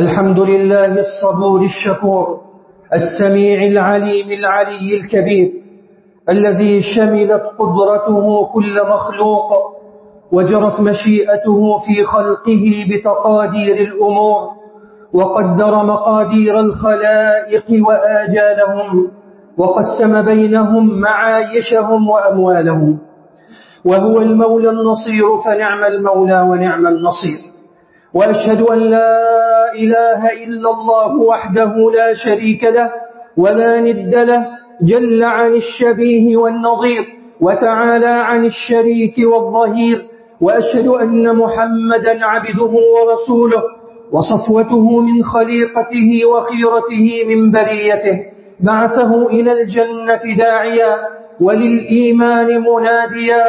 الحمد لله الصبور الشكور السميع العليم العلي الكبير الذي شملت قدرته كل مخلوق وجرت مشيئته في خلقه بتقادير الأمور وقدر مقادير الخلائق وآجالهم وقسم بينهم معايشهم وأموالهم. وهو المولى النصير فنعم المولى ونعم النصير. وأشهد أن لا إله إلا الله وحده لا شريك له ولا ند له جل عن الشبيه والنظير وتعالى عن الشريك والظهير وأشهد أن محمدا عبده ورسوله وصفوته من خليقته وخيرته من بريته بعثه إلى الجنة داعيا وللإيمان مناديا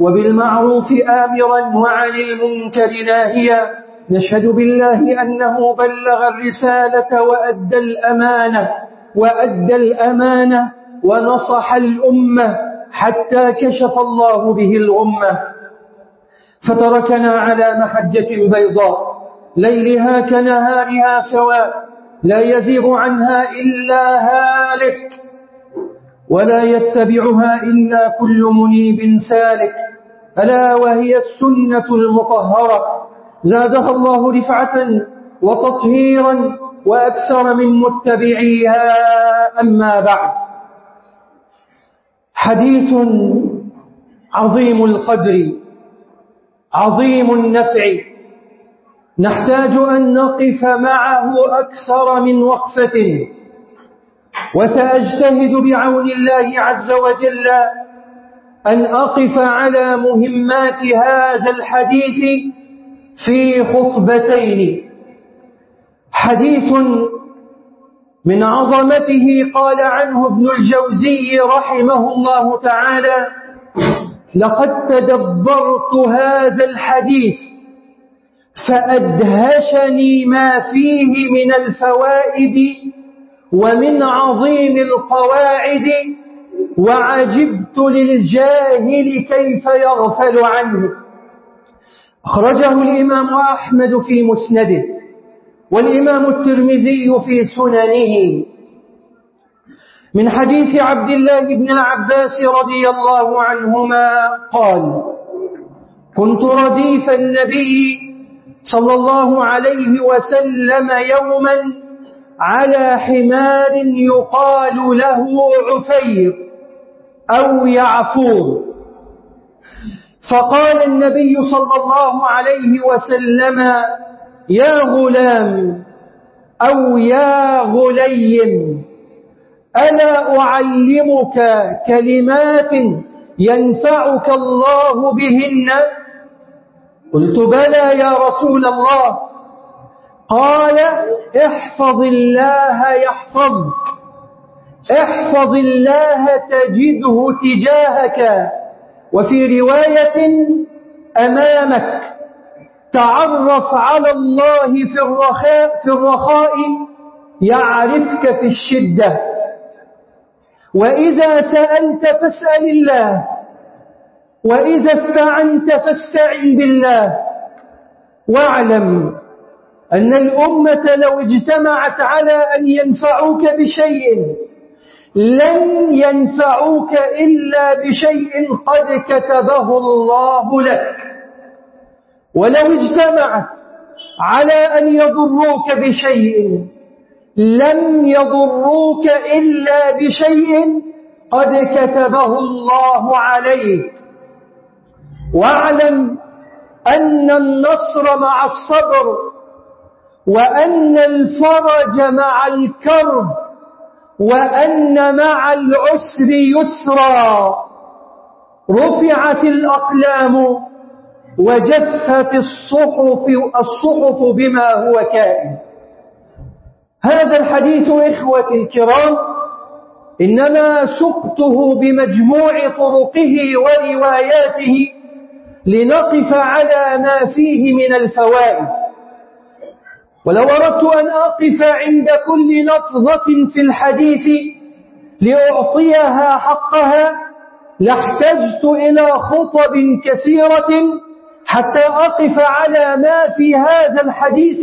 وبالمعروف آمرا وعن المنكر ناهيا. نشهد بالله أنه بلغ الرسالة وأدى الأمانة وأدى الأمانة ونصح الأمة حتى كشف الله به الغمة. فتركنا على محجة بيضاء ليلها كنهارها سواء لا يزيغ عنها إلا هالك. ولا يتبعها إلا كل منيب سالك. ألا وهي السنة المطهرة. زادها الله رفعة وتطهيرا وأكثر من متبعيها أما بعد. حديث عظيم القدر عظيم النفع. نحتاج أن نقف معه أكثر من وقفة. وسأجتهد بعون الله عز وجل أن أقف على مهمات هذا الحديث في خطبتين. حديث من عظمته قال عنه ابن الجوزي رحمه الله تعالى لقد تدبرت هذا الحديث فأدهشني ما فيه من الفوائد ومن عظيم القواعد وعجبت للجاهل كيف يغفل عنه. أخرجه الإمام أحمد في مسنده والإمام الترمذي في سننه. من حديث عبد الله بن العباس رضي الله عنهما قال كنت رديف النبي صلى الله عليه وسلم يوما على حمار يقال له عفير أو يعفور. فقال النبي صلى الله عليه وسلم يا غلام أو يا غليم ألا أعلمك كلمات ينفعك الله بهن؟ قلت بلى يا رسول الله. قال احفظ الله يحفظك احفظ الله تجده تجاهك. وفي رواية أمامك تعرف على الله في الرخاء, في الرخاء يعرفك في الشدة. وإذا سألت فاسأل الله وإذا استعنت فاستعن بالله. واعلم أن الأمة لو اجتمعت على أن ينفعوك بشيء لن ينفعوك إلا بشيء قد كتبه الله لك. ولو اجتمعت على أن يضروك بشيء لم يضروك إلا بشيء قد كتبه الله عليك. واعلم أن النصر مع الصبر وأن الفرج مع الكرب وأن مع العسر يسرا. رفعت الأقلام وجفت الصحف, الصحف بما هو كائن. هذا الحديث إخوتي الكرام إنما سقته بمجموع طرقه ورواياته لنقف على ما فيه من الفوائد. ولو أردت أن أقف عند كل لفظة في الحديث لأعطيها حقها لاحتجت إلى خطب كثيرة حتى أقف على ما في هذا الحديث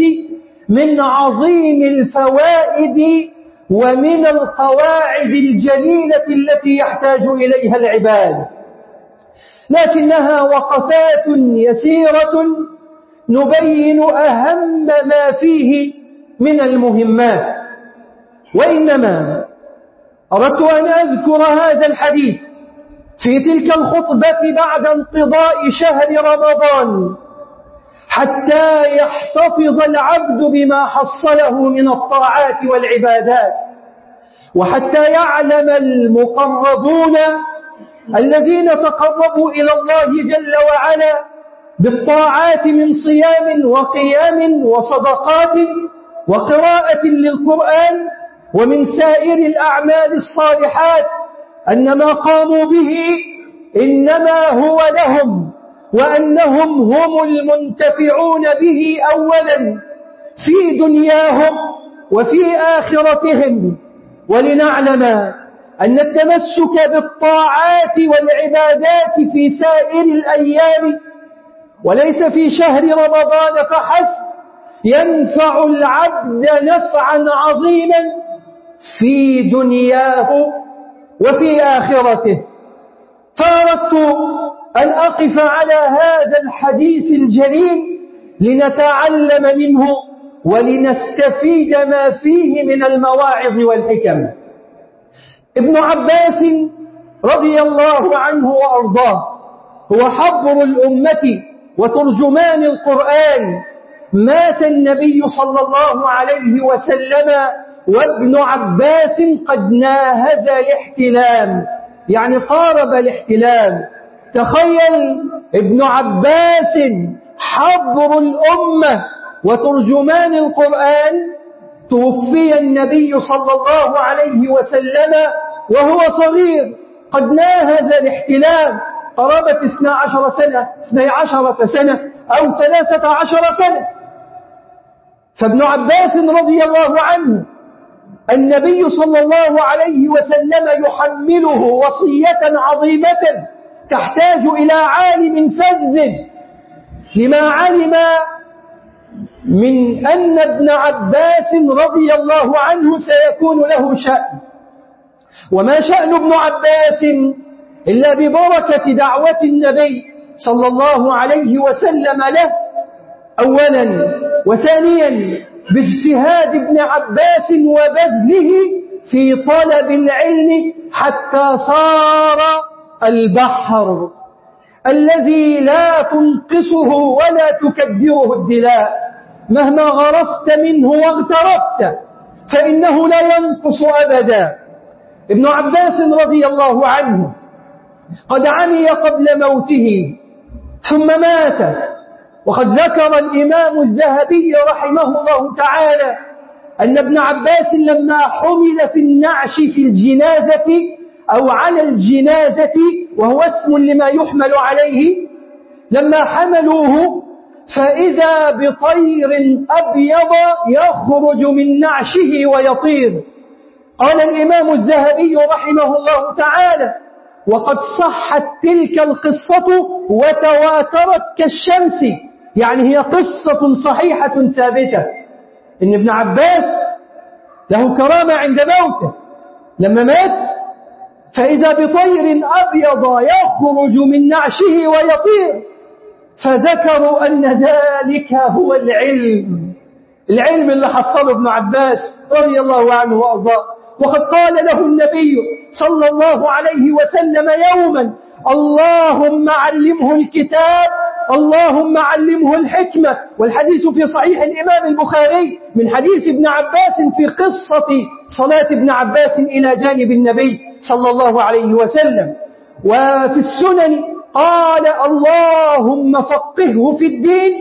من عظيم الفوائد ومن القواعد الجليلة التي يحتاج إليها العباد. لكنها وقفات يسيرة نبين أهم ما فيه من المهمات وإنما أردت أن أذكر هذا الحديث في تلك الخطبة بعد انقضاء شهر رمضان حتى يحتفظ العبد بما حصله من الطاعات والعبادات وحتى يعلم المقربون الذين تقربوا إلى الله جل وعلا بالطاعات من صيام وقيام وصدقات وقراءة للقرآن ومن سائر الأعمال الصالحات أن ما قاموا به إنما هو لهم وأنهم هم المنتفعون به أولا في دنياهم وفي آخرتهم. ولنعلم أن التمسك بالطاعات والعبادات في سائر الأيام وليس في شهر رمضان فحسب. ينفع العبد نفعا عظيما في دنياه وفي آخرته. فأردت أن أقف على هذا الحديث الجليل لنتعلم منه ولنستفيد ما فيه من المواعظ والحكم. ابن عباس رضي الله عنه وأرضاه هو حبر الأمة وترجمان القرآن مات النبي صلى الله عليه وسلم وابن عباس قد ناهز الاحتلام. يعني قارب الاحتلام. تخيل ابن عباس حبر الأمة وترجمان القرآن. توفي النبي صلى الله عليه وسلم وهو صغير. قد ناهز الاحتلام. قرابة اثنا عشر سنة اثني عشرة سنة أو ثلاثة عشر سنة. فابن عباس رضي الله عنه النبي صلى الله عليه وسلم يحمله وصية عظيمة تحتاج إلى عالم فذ لما علم من أن ابن عباس رضي الله عنه سيكون له شأن. وما شأن ابن عباس؟ إلا ببركة دعوة النبي صلى الله عليه وسلم له. أولا وثانيا باجتهاد ابن عباس وبذله في طلب العلم حتى صار البحر الذي لا تنقصه ولا تكدره الدلاء. مهما غرفت منه واغترفت فإنه لا ينقص أبدا. ابن عباس رضي الله عنه قد عمي قبل موته ثم مات. وقد ذكر الإمام الذهبي رحمه الله تعالى أن ابن عباس لما حمل في النعش في الجنازة أو على الجنازة وهو اسم لما يحمل عليه لما حملوه فإذا بطير أبيض يخرج من نعشه ويطير. قال الإمام الذهبي رحمه الله تعالى وقد صحت تلك القصة وتواترت كالشمس. يعني هي قصة صحيحة ثابتة. إن ابن عباس له كرامة عند موته. لما مات فإذا بطير أبيض يخرج من نعشه ويطير. فذكروا أن ذلك هو العلم. العلم اللي حصله ابن عباس رضي الله عنه وأرضاه. وقد قال له النبي صلى الله عليه وسلم يوما اللهم علمه الكتاب اللهم علمه الحكمة. والحديث في صحيح الإمام البخاري من حديث ابن عباس في قصة صلاة ابن عباس إلى جانب النبي صلى الله عليه وسلم. وفي السنن قال اللهم فقهه في الدين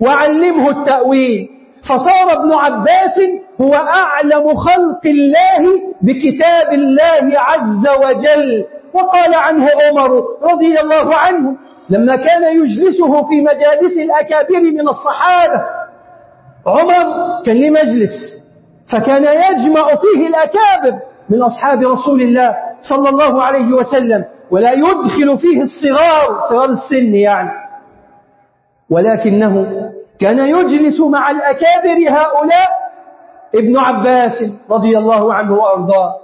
وعلمه التأويل. فصار ابن عباس هو أعلم خلق الله بكتاب الله عز وجل. وقال عنه عمر رضي الله عنه لما كان يجلسه في مجالس الأكابر من الصحابة عمر كان له مجلس فكان يجمع فيه الأكابر من أصحاب رسول الله صلى الله عليه وسلم ولا يدخل فيه الصغار صغار السن يعني. ولكنه كان يجلس مع الأكابر هؤلاء ابن عباس رضي الله عنه وأرضاه.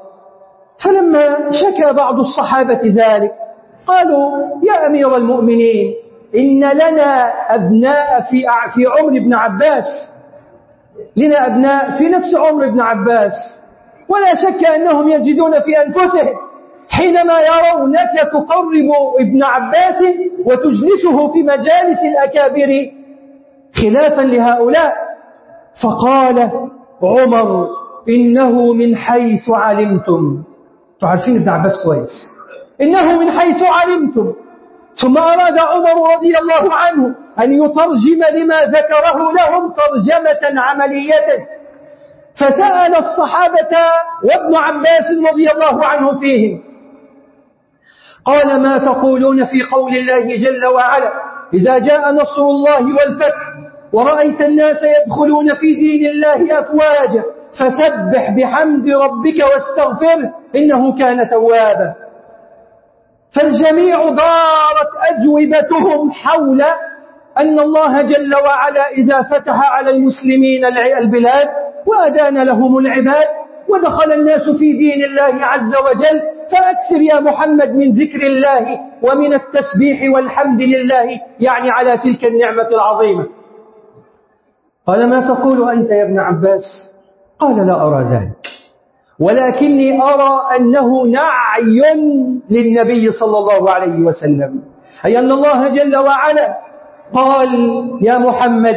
فلما شكى بعض الصحابة ذلك قالوا يا أمير المؤمنين إن لنا أبناء في في عمر ابن عباس. لنا أبناء في نفس عمر ابن عباس ولا شك أنهم يجدون في أنفسهم حينما يرونك تقرب ابن عباس وتجلسه في مجالس الأكابر خلافا لهؤلاء. فقال عمر إنه من حيث علمتم. تعرفين ابن عباس كويس. إنه من حيث علمتم. ثم أراد عمر رضي الله عنه أن يترجم لما ذكره لهم ترجمة عملية. فسأل الصحابة وابن عباس رضي الله عنه فيهم. قال ما تقولون في قول الله جل وعلا؟ إذا جاء نصر الله والفتح ورأيت الناس يدخلون في دين الله أفواجا فسبح بحمد ربك واستغفره إنه كان توابا. فالجميع دارت أجوبتهم حول أن الله جل وعلا إذا فتح على المسلمين البلاد وأدان لهم العباد ودخل الناس في دين الله عز وجل فأكثر يا محمد من ذكر الله ومن التسبيح والحمد لله يعني على تلك النعمة العظيمة. قال ما تقول أنت يا ابن عباس؟ قال لا أرى ذلك. ولكني أرى أنه نعي للنبي صلى الله عليه وسلم. أي أن الله جل وعلا قال يا محمد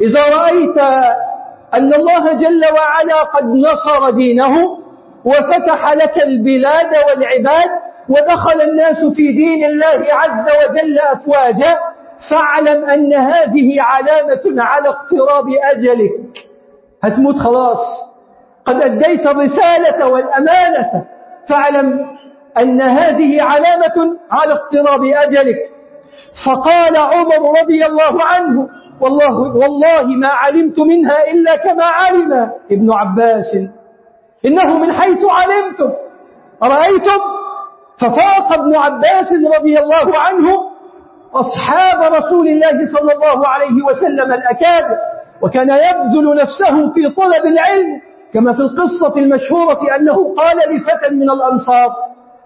إذا رأيت أن الله جل وعلا قد نصر دينه وفتح لك البلاد والعباد ودخل الناس في دين الله عز وجل أفواجا فاعلم أن هذه علامة على اقتراب أجلك. هتموت خلاص. قد أديت الرسالة والأمانة فاعلم أن هذه علامة على اقتراب أجلك. فقال عمر رضي الله عنه والله, والله ما علمت منها إلا كما علم ابن عباس. إنه من حيث علمتم. أرأيتم؟ ففاق ابن عباس رضي الله عنه أصحاب رسول الله صلى الله عليه وسلم الأكابر وكان يبذل نفسه في طلب العلم كما في القصة المشهورة أنه قال لفتى من الأنصار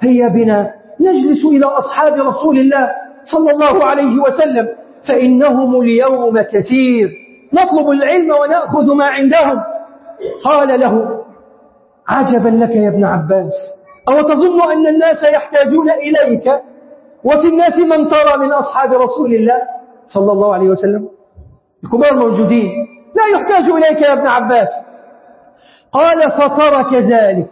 هيا بنا نجلس إلى أصحاب رسول الله صلى الله عليه وسلم فإنهم اليوم كثير نطلب العلم ونأخذ ما عندهم. قال له عجبا لك يا ابن عباس أو تظن أن الناس يحتاجون إليك؟ وفي الناس من ترى من أصحاب رسول الله صلى الله عليه وسلم. الكبار موجودين. لا يحتاج إليك يا ابن عباس. قال فترك ذلك.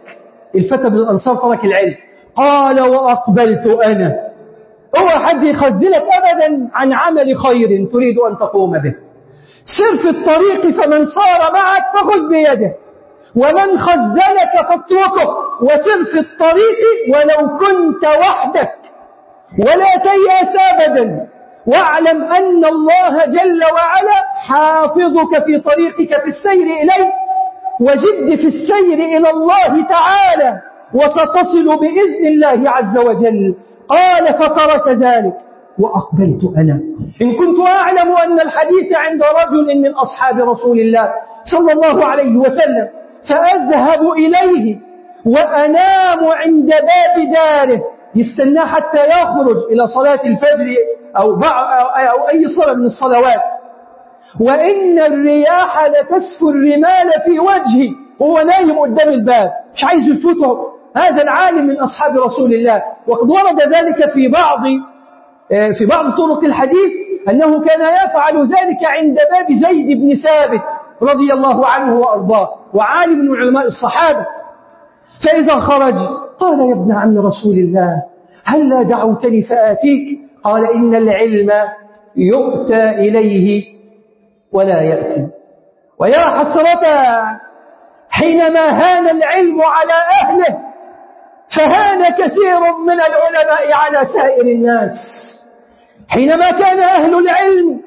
الفتى من الأنصار ترك العلم. قال وأقبلت أنا. هو حد يخذلك أبدا عن عمل خير تريد أن تقوم به. سر في الطريق فمن صار معك فخذ بيده. ومن خذلك فاتركه. وسر في الطريق ولو كنت وحدك. ولا تيأس أبدا. واعلم أن الله جل وعلا حافظك في طريقك في السير إليه وجد في السير إلى الله تعالى وستصل بإذن الله عز وجل. قال فترك ذلك وأقبلت أنا. إن كنت أعلم أن الحديث عند رجل من أصحاب رسول الله صلى الله عليه وسلم فأذهب إليه وأنام عند باب داره. يستناه حتى يخرج إلى صلاة الفجر أو, أو أي صلاة من الصلوات. وإن الرياح لتسفي الرمال في وجهي وهو نايم قدام الباب مش عايز يفوته. هذا العالم من أصحاب رسول الله. وقد ورد ذلك في بعض في بعض طرق الحديث أنه كان يفعل ذلك عند باب زيد بن ثابت رضي الله عنه وأرضاه وعالم من علماء الصحابة. فإذا خرج قال يا ابن عم رسول الله هل لا دعوتني فآتيك؟ قال إن العلم يؤتى إليه ولا يأتي. ويا حسرة حينما هان العلم على أهله فهان كثير من العلماء على سائر الناس. حينما كان أهل العلم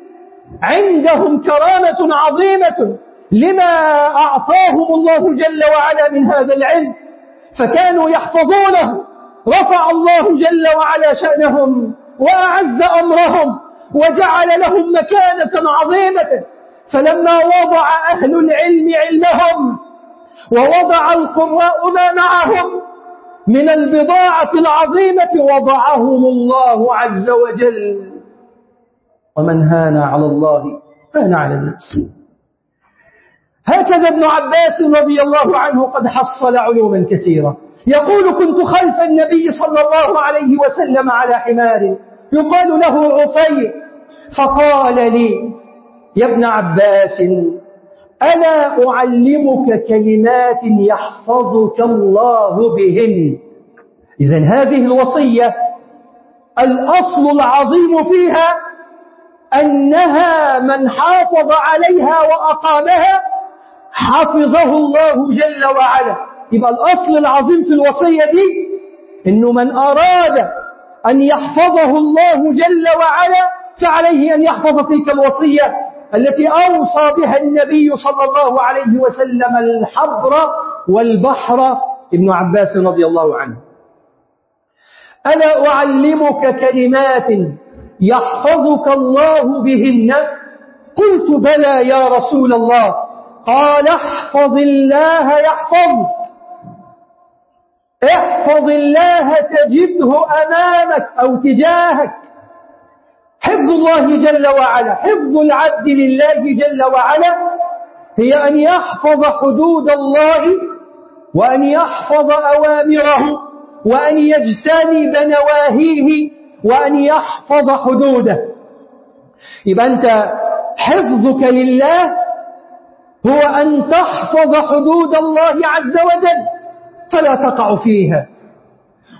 عندهم كرامة عظيمة لما أعطاهم الله جل وعلا من هذا العلم فكانوا يحفظونه. رفع الله جل وعلا شأنهم وأعز أمرهم وجعل لهم مكانة عظيمة. فلما وضع أهل العلم علمهم ووضع القراء ما معهم من البضاعة العظيمة وضعهم الله عز وجل. ومن هان على الله هان على الناس. هكذا ابن عباس رضي الله عنه قد حصل علوما كثيرة يقول كنت خلف النبي صلى الله عليه وسلم على حمار. يقال له عفير فقال لي يا ابن عباس ألا أعلمك كلمات يحفظك الله بهن؟ إذا هذه الوصية الأصل العظيم فيها أنها من حافظ عليها وأقامها حفظه الله جل وعلا. يبقى الأصل العظيم في الوصية دي إنه من أراد أن يحفظه الله جل وعلا فعليه أن يحفظ تلك الوصية التي أوصى بها النبي صلى الله عليه وسلم الحبر والبحر. ابن عباس رضي الله عنه. ألا أعلمك كلمات يحفظك الله بهن؟ قلت بلى يا رسول الله. قال احفظ الله يحفظك. احفظ الله تجده أمامك أو تجاهك. حفظ الله جل وعلا حفظ العبد لله جل وعلا هي أن يحفظ حدود الله وأن يحفظ أوامره وأن يجتنب نواهيه وأن يحفظ حدوده. يبقى أنت حفظك لله هو أن تحفظ حدود الله عز وجل فلا تقع فيها.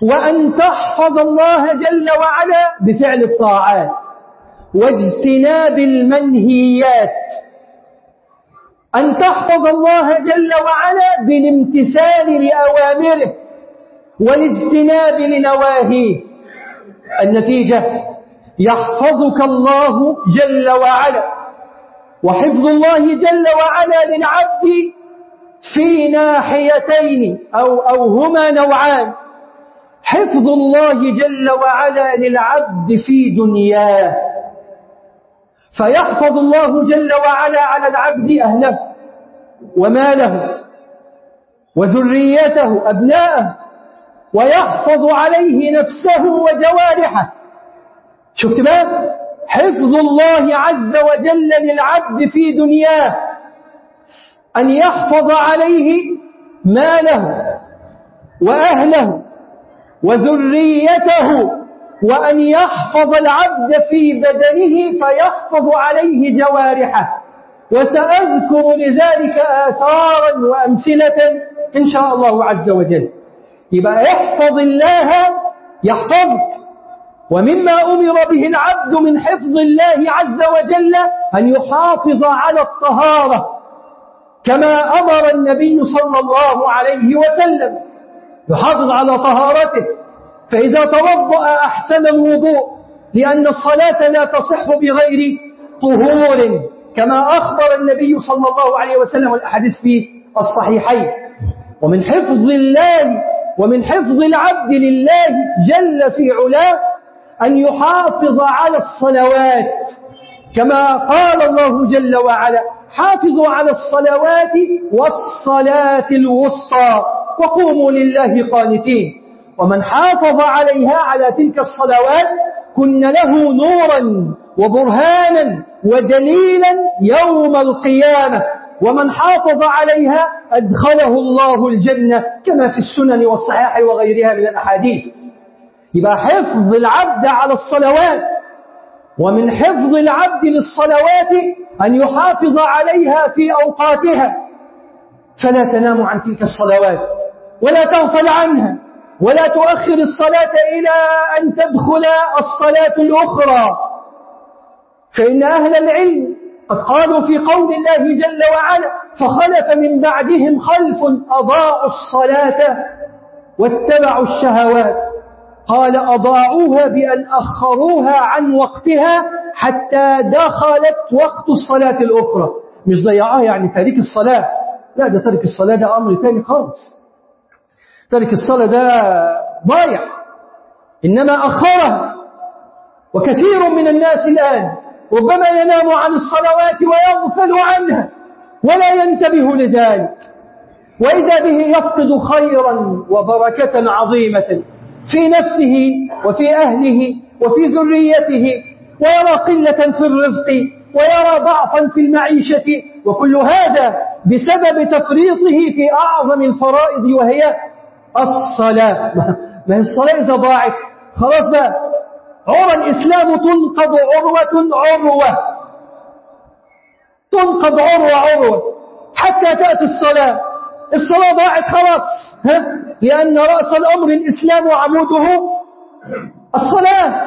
وأن تحفظ الله جل وعلا بفعل الطاعات. واجتناب المنهيات. أن تحفظ الله جل وعلا بالامتثال لأوامره والاجتناب لنواهيه. النتيجة يحفظك الله جل وعلا. وحفظ الله جل وعلا للعبد في ناحيتين أو, أو هما نوعان. حفظ الله جل وعلا للعبد في دنياه. فيحفظ الله جل وعلا على العبد أهله وماله وذريته أبناءه ويحفظ عليه نفسه وجوارحه. شفت بقى؟ حفظ الله عز وجل للعبد في دنياه أن يحفظ عليه ماله وأهله وذريته وأن يحفظ العبد في بدنه فيحفظ عليه جوارحه. وسأذكر لذلك آثارا وأمثلة إن شاء الله عز وجل. يبقى احفظ الله يحفظك. ومما أمر به العبد من حفظ الله عز وجل أن يحافظ على الطهارة كما أمر النبي صلى الله عليه وسلم يحافظ على طهارته. فإذا توضأ أحسن الوضوء لأن الصلاة لا تصح بغير طهور كما أخبر النبي صلى الله عليه وسلم الأحاديث في الصحيحين. ومن حفظ الله ومن حفظ العبد لله جل في علاه أن يحافظ على الصلوات كما قال الله جل وعلا حافظوا على الصلوات والصلاة الوسطى وقوموا لله قانتين. ومن حافظ عليها على تلك الصلوات كن له نورا وبرهانا ودليلا يوم القيامة. ومن حافظ عليها أدخله الله الجنة كما في السنن والصحاح وغيرها من الأحاديث. يبقى حفظ العبد على الصلوات ومن حفظ العبد للصلوات أن يحافظ عليها في أوقاتها. فلا تنام عن تلك الصلوات ولا تغفل عنها ولا تؤخر الصلاة إلى أن تدخل الصلاة الأخرى. فإن أهل العلم قد قالوا في قول الله جل وعلا فخلف من بعدهم خلف أضاعوا الصلاة واتبعوا الشهوات قال أضاعوها بأن أخروها عن وقتها حتى دخلت وقت الصلاة الأخرى. مش ضيعها يعني تاريك الصلاة. لا ده تارك الصلاة ده أمر ثاني خالص. تارك الصلاة ده ضايع. إنما أخرها. وكثير من الناس الآن ربما ينام عن الصلوات ويغفل عنها ولا ينتبه لذلك. وإذا به يفقد خيرا وبركة عظيمة. في نفسه وفي أهله وفي ذريته ويرى قلة في الرزق ويرى ضعفا في المعيشة وكل هذا بسبب تفريطه في أعظم الفرائض وهي الصلاة. ما هي الصلاة إذا ضاعت؟ خلاص بقى. عرى الإسلام تنقض عروة عروة. تنقض عروة عروة. حتى تأتي الصلاة. الصلاة ضاعت خلاص. ها؟ لأن رأس الأمر الإسلام وعموده الصلاة.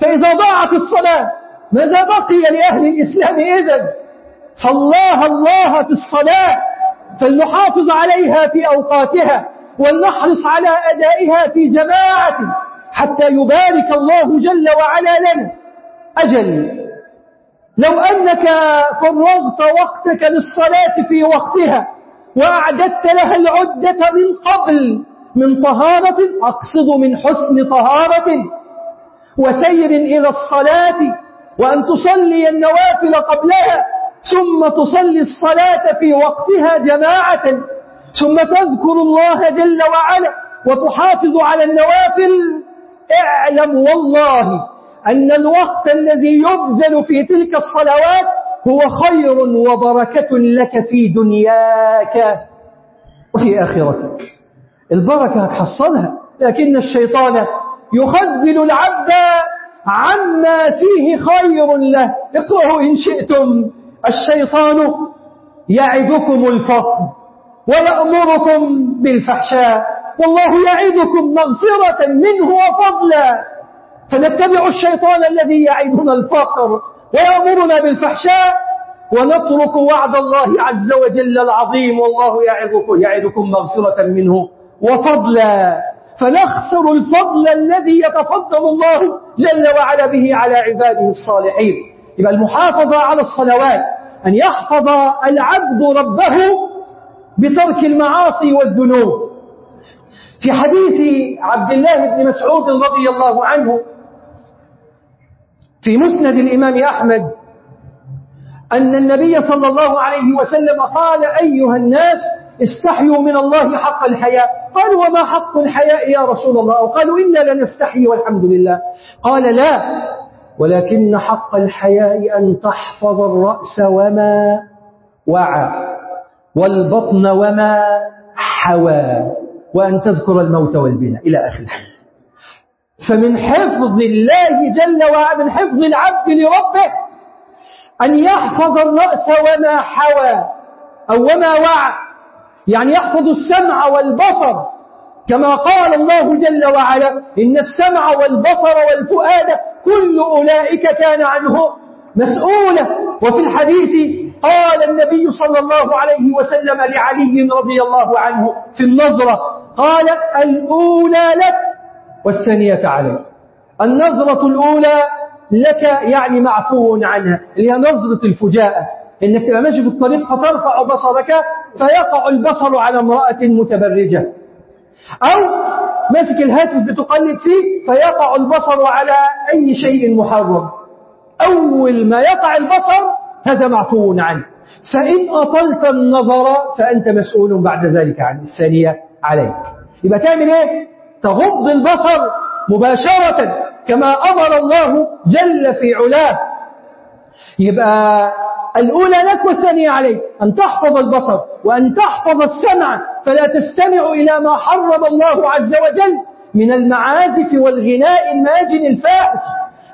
فإذا ضاعت الصلاة ماذا بقي لأهل الإسلام إذن؟ فالله الله في الصلاة فلنحافظ عليها في أوقاتها ولنحرص على أدائها في جماعة حتى يبارك الله جل وعلا لنا. أجل لو أنك فرغت وقتك للصلاة في وقتها وأعددت لها العدة من قبل من طهارة أقصد من حسن طهارة. وسير إلى الصلاة وأن تصلي النوافل قبلها ثم تصلي الصلاة في وقتها جماعة. ثم تذكر الله جل وعلا وتحافظ على النوافل. اعلم والله أن الوقت الذي يبذل في تلك الصلوات هو خير وبركة لك في دنياك وفي آخرتك. البركة هتحصلها لكن الشيطان يخذل العبد عما فيه خير له. اقرأوا إن شئتم. الشيطان يعدكم الفقر ويأمركم بالفحشاء. والله يعدكم مغفرة منه وفضلا. فنتبع الشيطان الذي يعدنا الفقر. ويأمرنا بالفحشاء ونترك وعد الله عز وجل العظيم. والله يعدكم, يعدكم مغفرة منه وفضلا. فنخسر الفضل الذي يتفضل الله جل وعلا به على عباده الصالحين. يبقى المحافظة على الصلوات أن يحفظ العبد ربه بترك المعاصي والذنوب. في حديث عبد الله بن مسعود رضي الله عنه في مسند الإمام أحمد أن النبي صلى الله عليه وسلم قال أيها الناس استحيوا من الله حق الحياء. قالوا وما حق الحياء يا رسول الله؟ قالوا إنا لنستحي والحمد لله. قال لا ولكن حق الحياء أن تحفظ الرأس وما وعى والبطن وما حوى وأن تذكر الموت والبناء. إلى آخر الحديث. فمن حفظ الله جل وعلا من حفظ العبد لربه أن يحفظ الرأس وما حوى أو وما وعى. يعني يحفظ السمع والبصر. كما قال الله جل وعلا إن السمع والبصر والفؤاد كل أولئك كان عنه مسؤولا. وفي الحديث قال النبي صلى الله عليه وسلم لعلي رضي الله عنه في النظرة قال الأولى لك والثانية عليك النظرة الأولى لك يعني معفو عنها اللي هي نظرة الفجاءة. إنك تبقى ماشي في الطريق فترفع بصرك فيقع البصر على امرأة متبرجة. أو ماسك الهاتف بتقلب فيه فيقع البصر على أي شيء محرم. أول ما يقع البصر هذا معفو عنه. فإن أطلت النظر فأنت مسؤول بعد ذلك عن الثانية عليك. يبقى تعمل إيه؟ تغض البصر مباشرة كما أمر الله جل في علاه. يبقى الأولى لك والثانية عليك أن تحفظ البصر وأن تحفظ السمع فلا تستمع إلى ما حرم الله عز وجل من المعازف والغناء الماجن الفاحش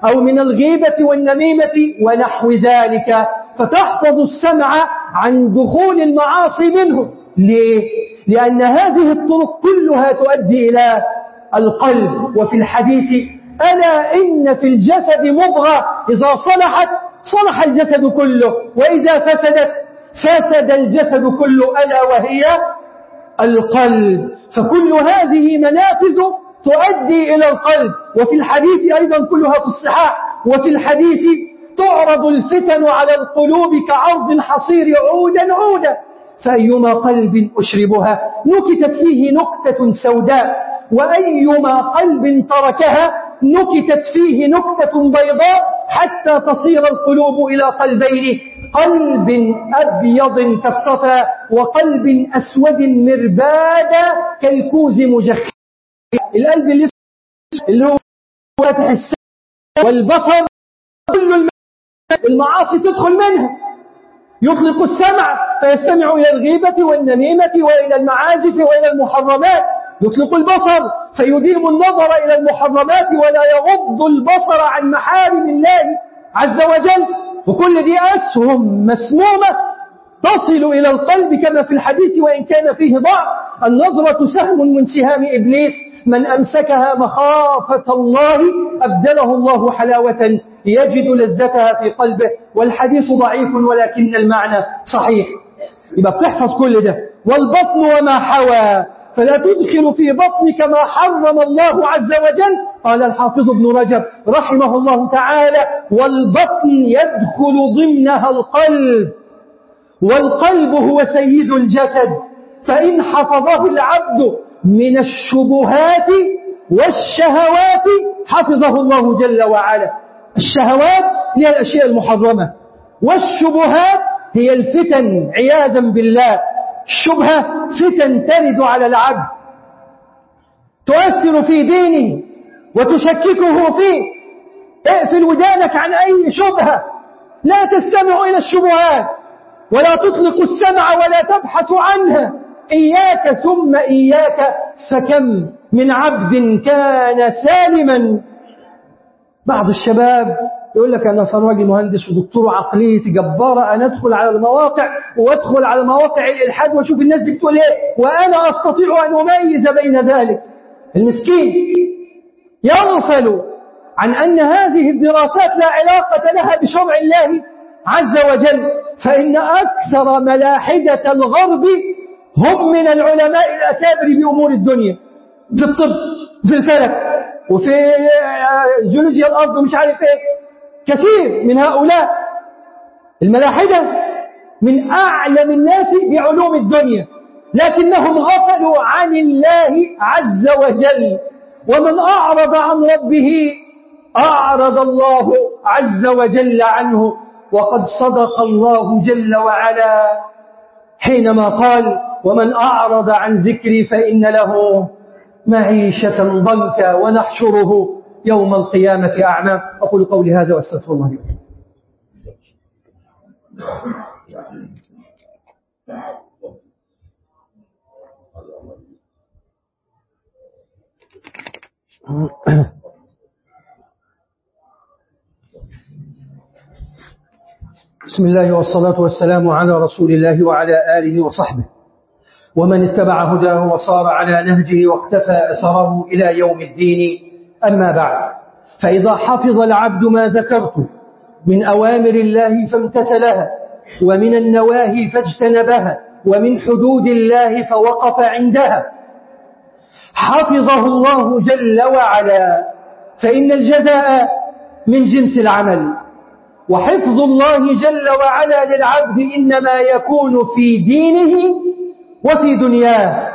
أو من الغيبة والنميمة ونحو ذلك. فتحفظ السمع عن دخول المعاصي منه. ليه؟ لأن هذه الطرق كلها تؤدي إلى القلب وفي الحديث ألا إن في الجسد مضغة إذا صلحت صلح الجسد كله وإذا فسدت فسد الجسد كله ألا وهي القلب. فكل هذه منافذ تؤدي إلى القلب. وفي الحديث أيضا كلها في الصحاح وفي الحديث تعرض الفتن على القلوب كعرض الحصير عودا عودا. فأيما قلب أشربها؟ نكتت فيه نكتة سوداء. وأيما قلب تركها؟ نكتت فيه نكتة بيضاء حتى تصير القلوب إلى قلبين. قلب أبيض كالصفا وقلب أسود مربادا كالكوز مجخ. القلب اللي اللي هو فاتح السماء والبصر. كل المعاصي تدخل منها. يطلق السمع فيستمع إلى الغيبة والنميمة وإلى المعازف وإلى المحرمات. يطلق البصر فيديم النظر إلى المحرمات ولا يغض البصر عن محارم الله عز وجل. وكل دي أسهم مسمومة تصل إلى القلب كما في الحديث وإن كان فيه ضعف. النظرة سهم من سهام إبليس. من أمسكها مخافة الله أبدله الله حلاوة يجد لذتها في قلبه والحديث ضعيف ولكن المعنى صحيح. يبقى بتحفظ كل ده. والبطن وما حوى. فلا تدخل في بطنك ما حرم الله عز وجل. قال الحافظ ابن رجب رحمه الله تعالى والبطن يدخل ضمنها القلب. والقلب هو سيد الجسد. فإن حفظه العبد من الشبهات والشهوات حفظه الله جل وعلا. الشهوات هي الأشياء المحرمة والشبهات هي الفتن عياذا بالله. الشبهة فتن ترد على العبد. تؤثر في دينه وتشككه فيه. اقفل ودانك عن أي شبهة. لا تستمع إلى الشبهات ولا تطلق السمع ولا تبحث عنها. إياك ثم إياك فكم من عبد كان سالما. بعض الشباب يقول لك أنا صار راجل مهندس ودكتور عقليتي جبارة أنا أدخل على المواقع وأدخل على مواقع الإلحاد وأشوف الناس دي بتقول إيه وأنا أستطيع أن أميز بين ذلك. المسكين يغفل عن أن هذه الدراسات لا علاقة لها بشرع الله عز وجل فإن أكثر ملاحدة الغرب هم من العلماء الأكابر بأمور الدنيا. في الطب في الفلك وفي جيولوجيا الأرض ومش عارف إيه. كثير من هؤلاء الملاحدة من أعلم الناس بعلوم الدنيا. لكنهم غفلوا عن الله عز وجل. ومن أعرض عن ربه أعرض الله عز وجل عنه. وقد صدق الله جل وعلا. حينما قال ومن أعرض عن ذكري فإن له معيشة ضنكا ونحشره يوم القيامة أعمى. أقول قولي هذا وأستغفر الله لكم بسم الله والصلاة والسلام على رسول الله وعلى آله وصحبه. ومن اتبع هداه وصار على نهجه واقتفى أثره إلى يوم الدين أما بعد فإذا حفظ العبد ما ذكرت من أوامر الله فامتثلها ومن النواهي فاجتنبها ومن حدود الله فوقف عندها. حفظه الله جل وعلا فإن الجزاء من جنس العمل. وحفظ الله جل وعلا للعبد إنما يكون في دينه وفي دنياه.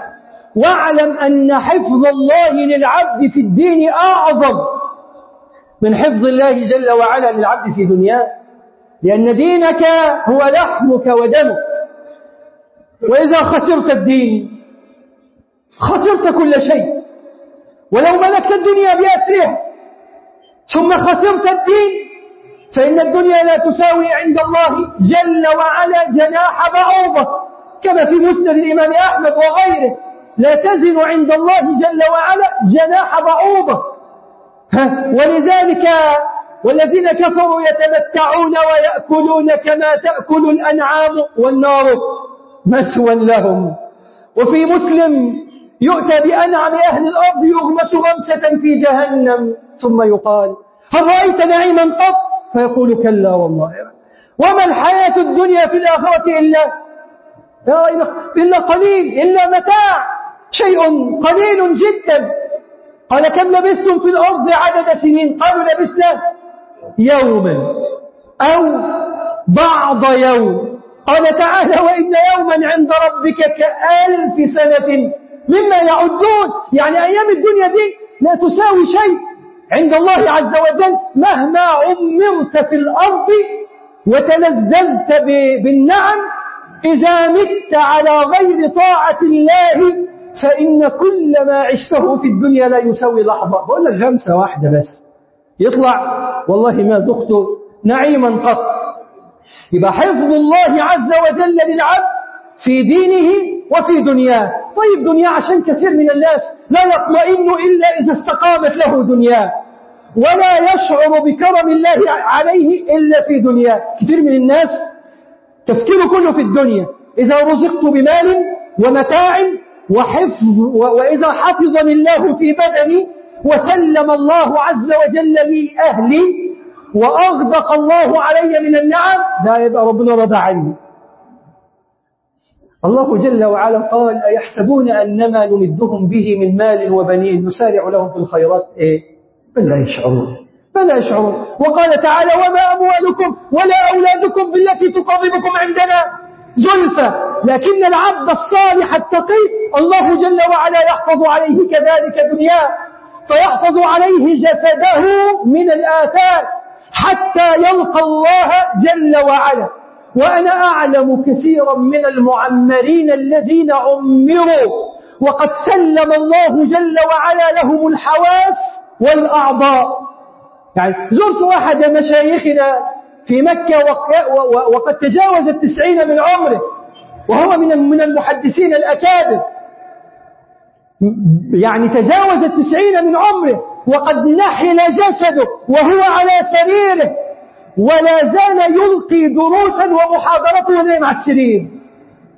واعلم أن حفظ الله للعبد في الدين أعظم من حفظ الله جل وعلا للعبد في دنياه. لأن دينك هو لحمك ودمك. وإذا خسرت الدين خسرت كل شيء. ولو ملكت الدنيا بأسرها ثم خسرت الدين فإن الدنيا لا تساوي عند الله جل وعلا جناح بعوضة كما في مسند الإمام أحمد وغيره. لا تزن عند الله جل وعلا جناح بعوضة. ولذلك والذين كفروا يتمتعون ويأكلون كما تأكل الأنعام والنار. مسوى لهم. وفي مسلم يؤتى بأنعم أهل الأرض يغمس غمسة في جهنم ثم يقال هل رأيت نعيما قط؟ فيقول كلا والله. وما الحياة الدنيا في الآخرة إلا إلا قليل إلا متاع شيء قليل جدا. قال كم لبثتم في الأرض عدد سنين قالوا لبثنا يوما أو بعض يوم. قال تعالى وإن يوما عند ربك كألف سنة مما يعدون. يعني أيام الدنيا دي لا تساوي شيء. عند الله عز وجل مهما عمرت في الأرض وتلذذت بالنعم إذا مت على غير طاعة الله فإن كل ما عشته في الدنيا لا يساوي لحظة. بقول لك غمسة واحدة بس. يطلع والله ما ذقت نعيما قط. يبقى حفظ الله عز وجل للعبد في دينه وفي دنياه. طيب دنياه عشان كثير من الناس لا يطمئن إلا إذا استقامت له دنياه ولا يشعر بكرم الله عليه إلا في دنياه كثير من الناس تفكيره كله في الدنيا. إذا رزقت بمال ومتاع وحفظ وإذا حفظني الله في بدني وسلم الله عز وجل لي أهلي وأغدق الله علي من النعم لا يبقى ربنا رضى عني. الله جل وعلا قال أيحسبون أنما نمدهم به من مال وبنين نسارع لهم في الخيرات؟ إيه؟ بل لا يشعرون. بل لا يشعرون. وقال تعالى وما أموالكم ولا أولادكم بالتي تقربكم عندنا. زلفى. لكن العبد الصالح التقي الله جل وعلا يحفظ عليه كذلك دنياه. فيحفظ عليه جسده من الآثار حتى يلقى الله جل وعلا. وأنا أعلم كثيرا من المعمرين الذين عمروا وقد سلم الله جل وعلا لهم الحواس والأعضاء. يعني زرت أحد مشايخنا في مكة وقد تجاوز التسعين من عمره وهو من من المحدثين الأكابر. يعني تجاوز التسعين من عمره وقد نحل جسده وهو على سريره. ولا زال يلقي دروسا ومحاضرات وهو مع السرير؟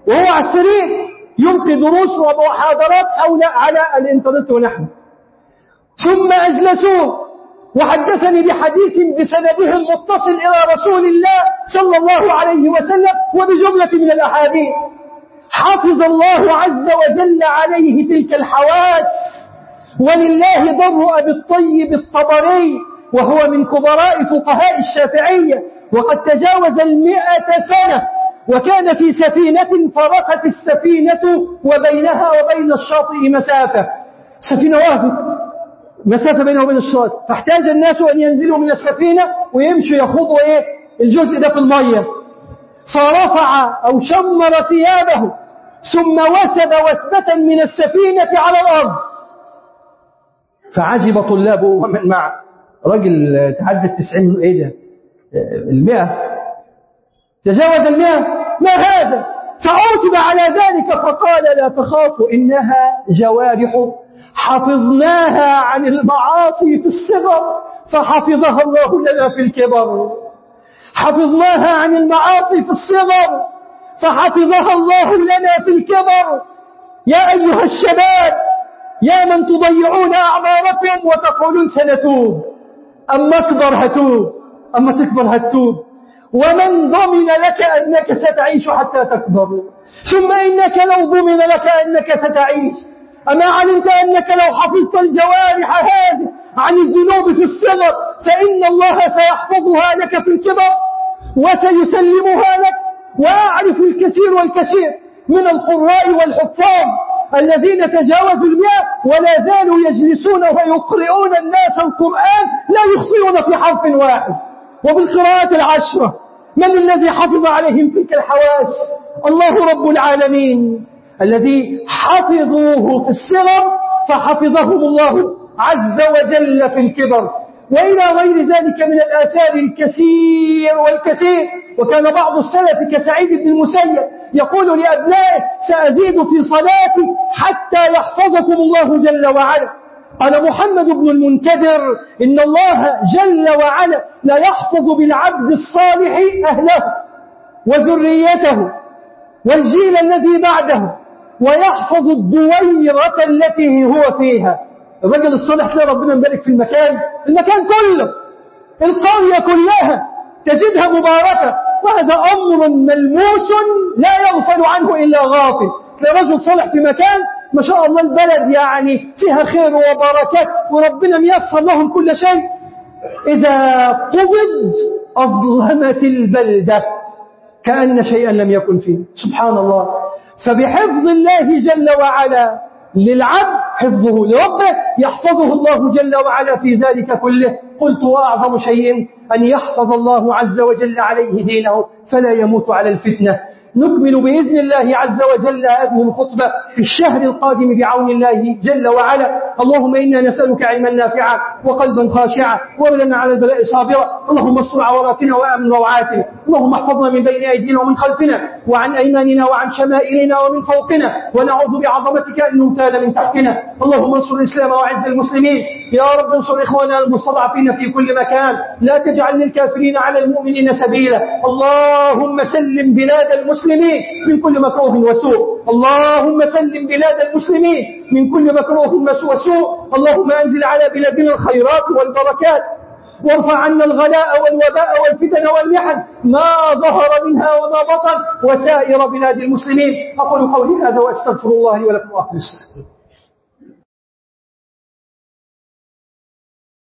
وهو على السرير يلقي دروس ومحاضرات حول على الإنترنت ونحن. ثم أجلسوه وحدثني بحديث بسنده المتصل إلى رسول الله صلى الله عليه وسلم وبجملة من الأحاديث. حفظ الله عز وجل عليه تلك الحواس. ولله ضر أبي الطيب الطبري. وهو من كبراء فقهاء الشافعية وقد تجاوز المئة سنة وكان في سفينة فرقت السفينة وبينها وبين الشاطئ مسافة. سفينة وافت مسافة بينه وبين الشاطئ. فاحتاج الناس أن ينزلوا من السفينة ويمشوا يخوضوا إيه؟ الجزء ده في المية. فرفع أو شمر ثيابه ثم وثب وثبة من السفينة على الأرض. فعجب طلابه ومن معه. رجل تعدى التسعين إيه ده؟ المئة. تجاوز المئة؟ ما هذا؟ فعوتب على ذلك فقال لا تخافوا إنها جوارح. حفظناها عن المعاصي في الصغر فحفظها الله لنا في الكبر. حفظناها عن المعاصي في الصغر فحفظها الله لنا في الكبر. يا أيها الشباب يا من تضيعون أعماركم وتقولون سنتوب. أما تكبر هتوب أما تكبر هتوب. ومن ضمن لك أنك ستعيش حتى تكبر. ثم إنك لو ضمن لك أنك ستعيش. أما علمت أنك لو حفظت الجوارح هذه عن الذنوب في الصغر فإن الله سيحفظها لك في الكبر وسيسلمها لك. وأعرف الكثير والكثير من القراء والحفاظ. الذين تجاوزوا المئة ولا زالوا يجلسون ويقرئون الناس القرآن لا يخطئون في حرف واحد. وبالقراءات العشرة من الذي حفظ عليهم تلك الحواس؟ الله رب العالمين. الذي حفظوه في الصغر فحفظهم الله عز وجل في الكبر. وإلى غير ذلك من الآثار الكثير والكثير. وكان بعض السلف كسعيد بن المسيب يقول لأبنائه سأزيد في صلاتي حتى يحفظكم الله جل وعلا. قال محمد بن المنكدر. إن الله جل وعلا لا يحفظ بالعبد الصالح أهله وذريته والجيل الذي بعده ويحفظ الدويرة التي هو فيها. الرجل الصالح تلاقي ربنا مبارك في المكان المكان كله القرية كلها تجدها مباركة وهذا أمر ملموس لا يغفل عنه إلا غافل. تلاقي رجل صالح في مكان ما شاء الله البلد يعني فيها خير وبركات وربنا ميسر لهم كل شيء. إذا قبض أظلمت البلدة كأن شيئا لم يكن فيه. سبحان الله. فبحفظ الله جل وعلا للعبد حفظه لربه يحفظه الله جل وعلا في ذلك كله. قلت وأعظم شيء أن يحفظ الله عز وجل عليه دينه فلا يموت على الفتنة. نكمل بإذن الله عز وجل هذه الخطبة في الشهر القادم بعون الله جل وعلا. اللهم إنا نسألك علما نافعا وقلبا خاشعا ولنا على البلاء صابرا. اللهم استر عوراتنا وأمن روعاتنا. اللهم احفظنا من بين أيدينا ومن خلفنا وعن أيماننا وعن شمائلنا ومن فوقنا. ونعوذ بعظمتك أن نغتال من تحتنا. اللهم انصر الإسلام وعز المسلمين. يا رب انصر إخواننا المستضعفين في كل مكان. لا تجعل للكافرين على المؤمنين سبيلا. اللهم سلم بلاد المسلمين من كل مكروه وسوء. اللهم سلم بلاد المسلمين من كل مكروه وسوء. اللهم أنزل على بلادنا الخيرات والبركات. وارفع عنا الغلاء والوباء والفتن والمحن. ما ظهر منها وما بطن. وسائر بلاد المسلمين. أقول قولي هذا وأستغفر الله لي ولكم وأخلص.